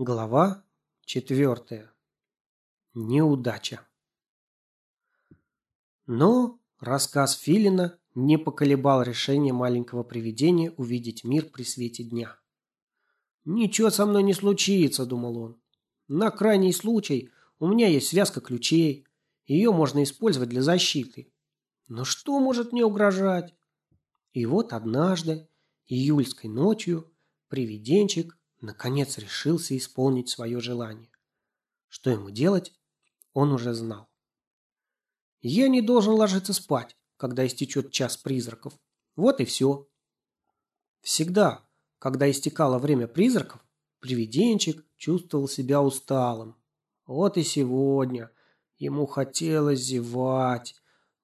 Глава четвертая. Неудача. Но рассказ Филина не поколебал решение маленького привидения увидеть мир при свете дня. «Ничего со мной не случится», — думал он. «На крайний случай у меня есть связка ключей. Ее можно использовать для защиты. Но что может мне угрожать?» И вот однажды, июльской ночью, привиденчик наконец решился исполнить свое желание. Что ему делать, он уже знал. Я не должен ложиться спать, когда истечет час призраков. Вот и все. Всегда, когда истекало время призраков, привиденчик чувствовал себя усталым. Вот и сегодня ему хотелось зевать.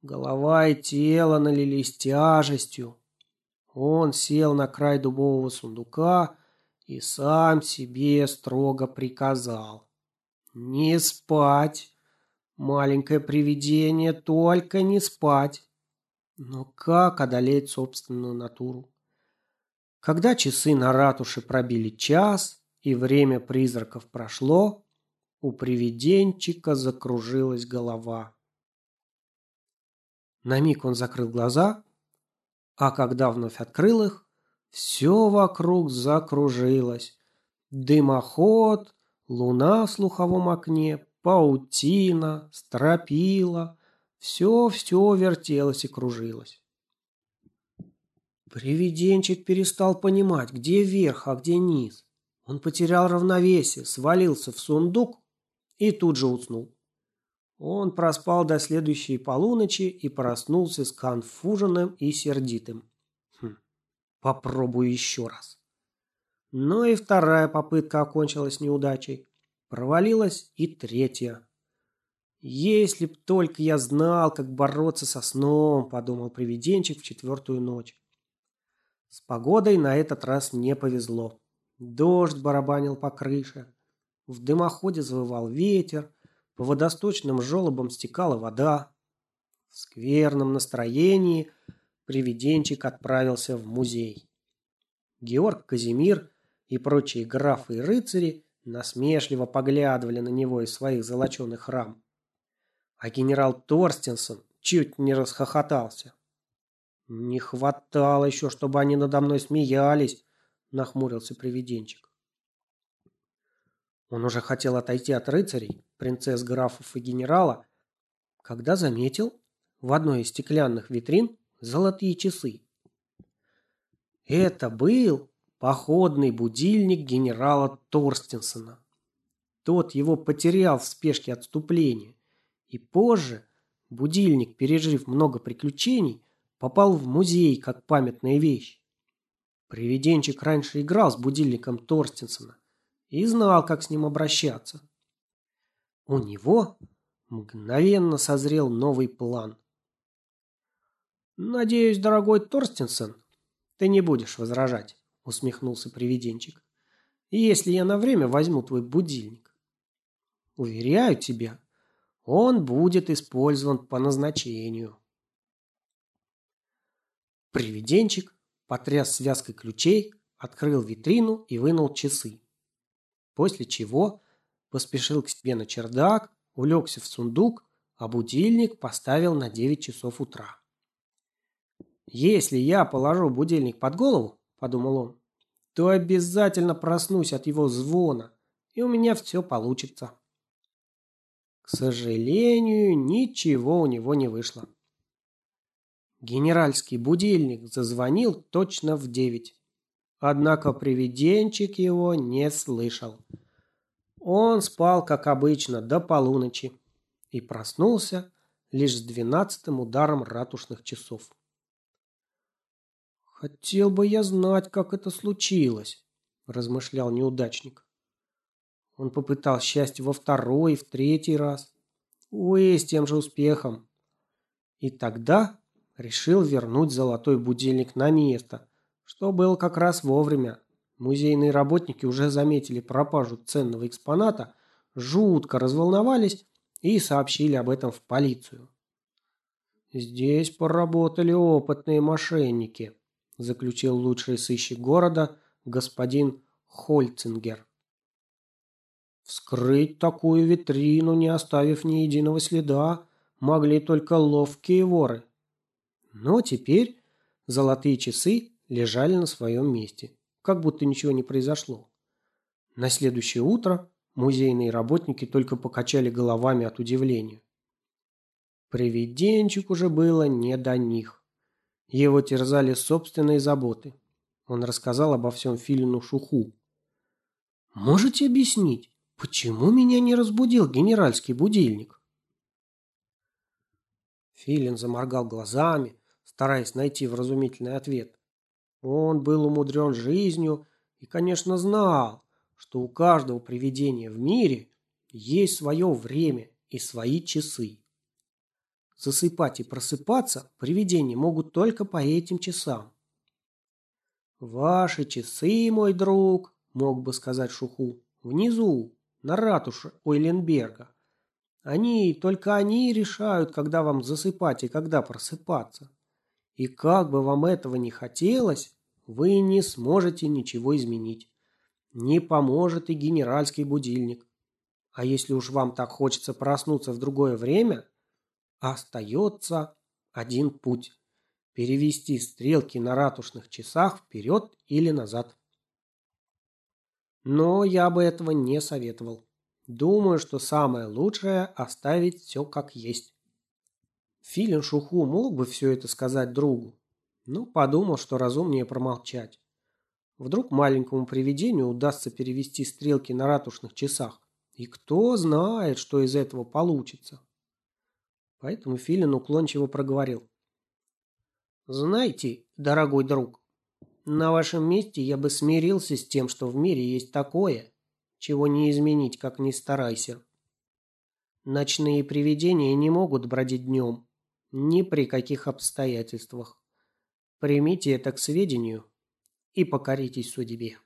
Голова и тело налились тяжестью. Он сел на край дубового сундука и сам себе строго приказал. Не спать. Маленькое привидение, только не спать. Но как одолеть собственную натуру? Когда часы на ратуше пробили час и время призраков прошло, у привиденчика закружилась голова. На миг он закрыл глаза, а когда вновь открыл их, все вокруг закружилось. Дымоход, луна в слуховом окне, паутина, стропила. Все-все вертелось и кружилось. Привиденчик перестал понимать, где верх, а где низ. Он потерял равновесие, свалился в сундук и тут же уснул. Он проспал до следующей полуночи и проснулся сконфуженным и сердитым. Попробую еще раз. Но и вторая попытка окончилась неудачей. Провалилась и третья. Если б только я знал, как бороться со сном, подумал привиденчик в четвертую ночь. С погодой на этот раз не повезло. Дождь барабанил по крыше. В дымоходе завывал ветер, по водосточным желобам стекала вода. В скверном настроении привиденчик отправился в музей. Георг Казимир и прочие графы и рыцари насмешливо поглядывали на него из своих золоченых рам. А генерал Торстенсон чуть не расхохотался. «Не хватало еще, чтобы они надо мной смеялись», – нахмурился привиденчик. Он уже хотел отойти от рыцарей, принцесс, графов и генерала, когда заметил в одной из стеклянных витрин золотые часы. Это был походный будильник генерала Торстенсона. Тот его потерял в спешке отступления. И позже будильник, пережив много приключений, попал в музей как памятная вещь. Привиденчик раньше играл с будильником Торстенсона и знал, как с ним обращаться. У него мгновенно созрел новый план. «Надеюсь, дорогой Торстенсон, ты не будешь возражать», — усмехнулся привиденчик. «Если я на время возьму твой будильник». «Уверяю тебя, он будет использован по назначению». Привиденчик потряс связкой ключей, открыл витрину и вынул часы. После чего поспешил к себе на чердак, улегся в сундук, а будильник поставил на 9 часов утра. Если я положу будильник под голову, подумал он, то обязательно проснусь от его звона, и у меня все получится. К сожалению, ничего у него не вышло. Генеральский будильник зазвонил точно в девять. Однако привиденчик его не слышал. Он спал, как обычно, до полуночи и проснулся лишь с двенадцатым ударом ратушных часов. Хотел бы я знать, как это случилось, размышлял неудачник. Он попытал счастье во второй и в третий раз. Увы, с тем же успехом. И тогда решил вернуть золотой будильник на место, что было как раз вовремя. Музейные работники уже заметили пропажу ценного экспоната, жутко разволновались и сообщили об этом в полицию. Здесь поработали опытные мошенники заключил лучший сыщик города господин Хольцингер. Вскрыть такую витрину, не оставив ни единого следа, могли только ловкие воры. Но теперь золотые часы лежали на своем месте, как будто ничего не произошло. На следующее утро музейные работники только покачали головами от удивления. Привиденчик уже было не до них. Его терзали собственные заботы. Он рассказал обо всем Филину Шуху. «Можете объяснить, почему меня не разбудил генеральский будильник?» Филин заморгал глазами, стараясь найти вразумительный ответ. Он был умудрен жизнью и, конечно, знал, что у каждого привидения в мире есть свое время и свои часы. Засыпать и просыпаться привидения могут только по этим часам. «Ваши часы, мой друг», – мог бы сказать Шуху, – «внизу, на ратуше Ойленберга. Они, только они решают, когда вам засыпать и когда просыпаться. И как бы вам этого не хотелось, вы не сможете ничего изменить. Не поможет и генеральский будильник. А если уж вам так хочется проснуться в другое время, остается один путь – перевести стрелки на ратушных часах вперед или назад. Но я бы этого не советовал. Думаю, что самое лучшее – оставить все как есть. Филин Шуху мог бы все это сказать другу, но подумал, что разумнее промолчать. Вдруг маленькому привидению удастся перевести стрелки на ратушных часах, и кто знает, что из этого получится. Поэтому Филин уклончиво проговорил. «Знаете, дорогой друг, на вашем месте я бы смирился с тем, что в мире есть такое, чего не изменить, как ни старайся. Ночные привидения не могут бродить днем, ни при каких обстоятельствах. Примите это к сведению и покоритесь судьбе».